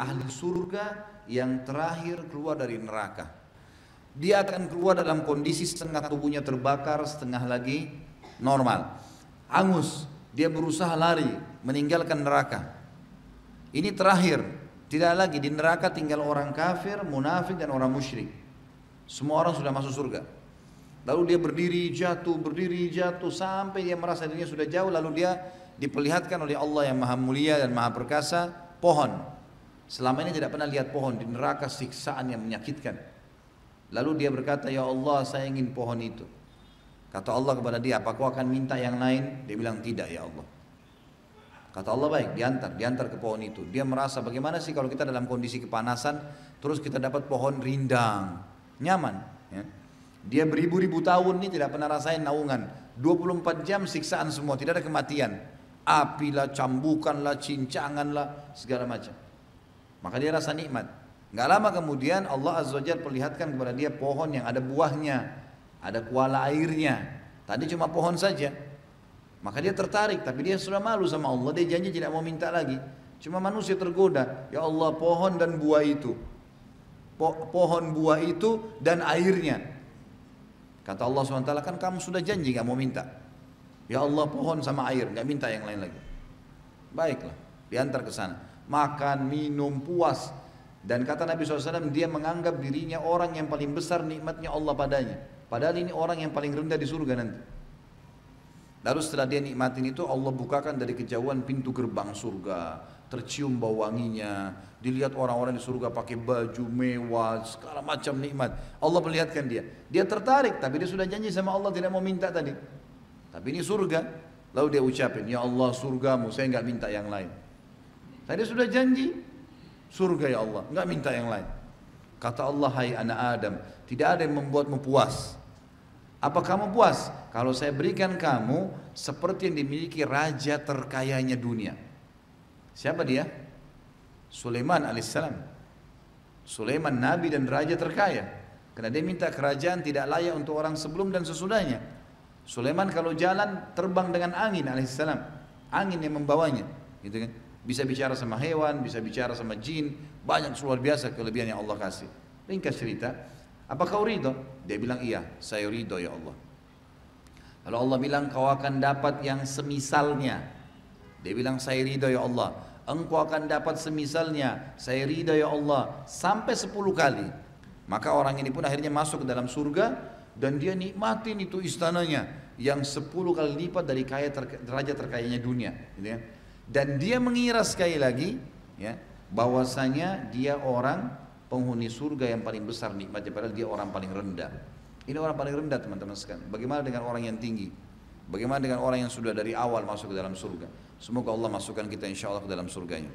ahli surga yang terakhir keluar dari neraka. Dia akan keluar dalam kondisi setengah tubuhnya terbakar, setengah lagi normal. Angus, dia berusaha lari, meninggalkan neraka. Ini terakhir, tidak lagi di neraka tinggal orang kafir, munafik dan orang musyrik. Semua orang sudah masuk surga. Lalu dia berdiri jatuh, berdiri jatuh sampai dia merasa dirinya sudah jauh lalu dia diperlihatkan oleh Allah yang maha mulia dan maha perkasa pohon. Selama ini tidak pernah lihat pohon di neraka siksaan yang menyakitkan. Lalu dia berkata, Ya Allah saya ingin pohon itu. Kata Allah kepada dia, apa kau akan minta yang lain? Dia bilang, tidak ya Allah. Kata Allah baik, diantar, diantar ke pohon itu. Dia merasa bagaimana sih kalau kita dalam kondisi kepanasan, terus kita dapat pohon rindang, nyaman. Ya. Dia beribu-ribu tahun ini tidak pernah rasain naungan. 24 jam siksaan semua, tidak ada kematian. Api lah, cambukan lah, cincangan lah, segala macam. Maka dia rasa nikmat. Gak lama kemudian Allah Azza wa perlihatkan kepada dia pohon yang ada buahnya, ada kuala airnya. Tadi cuma pohon saja. Maka dia tertarik, tapi dia sudah malu sama Allah. Dia janji tidak mau minta lagi. Cuma manusia tergoda. Ya Allah pohon dan buah itu. Po pohon buah itu dan airnya. Kata Allah SWT kan kamu sudah janji gak mau minta. Ya Allah pohon sama air, gak minta yang lain lagi. Baiklah, diantar ke sana. Makan, minum, puas, dan kata Nabi SAW dia menganggap dirinya orang yang paling besar nikmatnya Allah padanya. Padahal ini orang yang paling rendah di surga nanti. Lalu setelah dia nikmatin itu Allah bukakan dari kejauhan pintu gerbang surga. Tercium bau wanginya. Dilihat orang-orang di surga pakai baju mewah, segala macam nikmat. Allah melihatkan dia. Dia tertarik tapi dia sudah janji sama Allah tidak mau minta tadi. Tapi ini surga. Lalu dia ucapin, Ya Allah surgamu, saya nggak minta yang lain. Tadi sudah janji, surga ya Allah, nggak minta yang lain. Kata Allah, hai anak Adam, tidak ada yang membuatmu puas. Apa kamu puas? Kalau saya berikan kamu seperti yang dimiliki raja terkayanya dunia. Siapa dia? Sulaiman alaihissalam. Sulaiman nabi dan raja terkaya. Karena dia minta kerajaan tidak layak untuk orang sebelum dan sesudahnya. Sulaiman kalau jalan terbang dengan angin alaihissalam. Angin yang membawanya. Gitu kan? Bisa bicara sama hewan, bisa bicara sama jin, banyak luar biasa kelebihan yang Allah kasih. Ringkas cerita, apa kau ridho? Dia bilang iya, saya ridho ya Allah. Lalu Allah bilang kau akan dapat yang semisalnya. Dia bilang saya ridho ya Allah. Engkau akan dapat semisalnya. Saya ridho ya Allah. Sampai sepuluh kali. Maka orang ini pun akhirnya masuk ke dalam surga dan dia nikmatin itu istananya yang sepuluh kali lipat dari kaya ter, derajat terkayanya dunia. Gitu ya. Dan dia mengira sekali lagi ya bahwasanya dia orang penghuni surga yang paling besar nikmatnya padahal dia orang paling rendah. Ini orang paling rendah teman-teman sekalian. Bagaimana dengan orang yang tinggi? Bagaimana dengan orang yang sudah dari awal masuk ke dalam surga? Semoga Allah masukkan kita insya Allah ke dalam surganya.